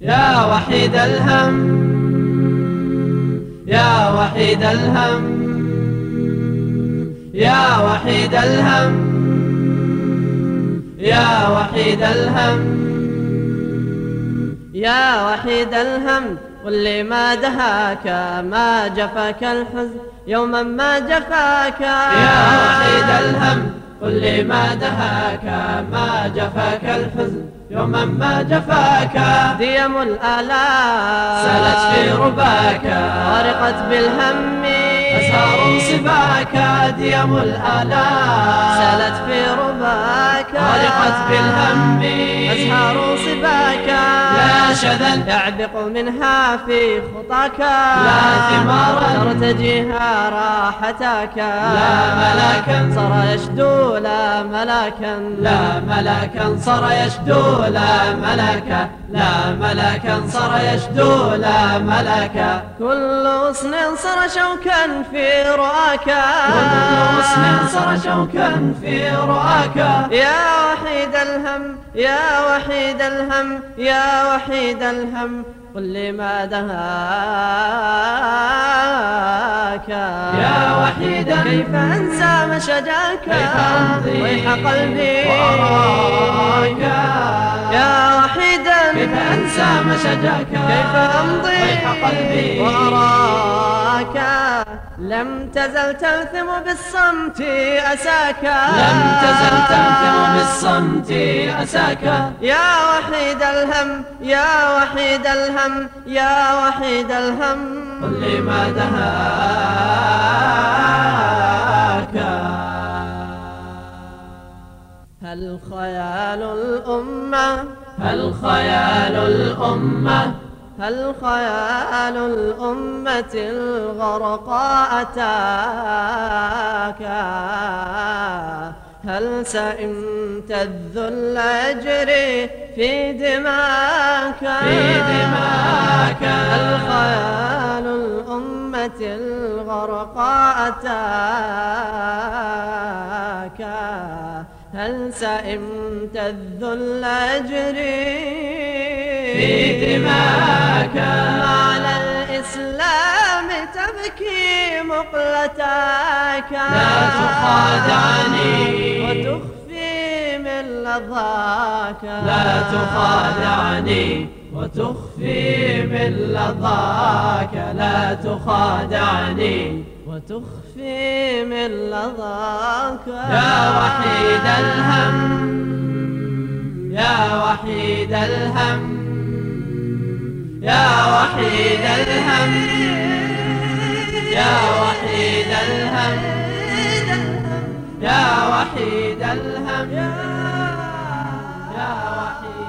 يا وحيد الهم. يا وحيد الهم. يا وحيد الهم. يا وحيد الهم. يا وحيد الهم. قل لي ما دهاك ما جفاك الحزن؟ يوما ما جفاك. يا وحيد الهم. قل لي ما دهاك ما جفاك الحزن؟ يوما ما جفاك ديم الآلام. سالت في رباك. غرقت بالهم. أسهار صباك ديم الآلام. سالت في رباك. غرقت بالهم. أسهار صباك. لا شذا. يعبق منها في خطاك. لا ثمارا ترتجيها راحتك. لا ملاكا. صار يشدو لا ملاكا. لا ملاكا. صار يشدو لا ملاكا. لا ملاكا. صار يشدو لا ملاكا. كل غصن صار شوكا في رؤاك كل غصن صار شوكا في رؤاك يا وحيد الهم يا وحيد الهم يا وحيد الهم. قل ما دهاك يا وحيدا كيف كيف أمضي ويح قلبي؟ وأراك؟ يا وحيدا كيف أنسى مشجاك كيف أمضي؟ ويح قلبي؟ وأراك؟ لم تزل تلثم بالصمت أساك. لم تزل بالصمت أساك يا وحيد الهم يا وحيد الهم يا وحيد الهم. قل لي ما دهاك. هل خيال الأمة؟ هل خيال الأمة؟ هل خيال الأمة الغرقاء أتاك؟ هل سئمت الذل يجري في دماك؟ في دماك. هل خيال الأمة الغرقاء أتاك؟ هل سئمت الذل يجري في دماك. على الإسلام تبكي مقلتاك؟ لا تخادعني. لظاك لا تخادعني وتخفي من لظاك لا تخادعني وتخفي من لظاك يا وحيد الهم يا وحيد الهم يا وحيد الهم يا وحيد الهم يا وحيد الهم. Dawati.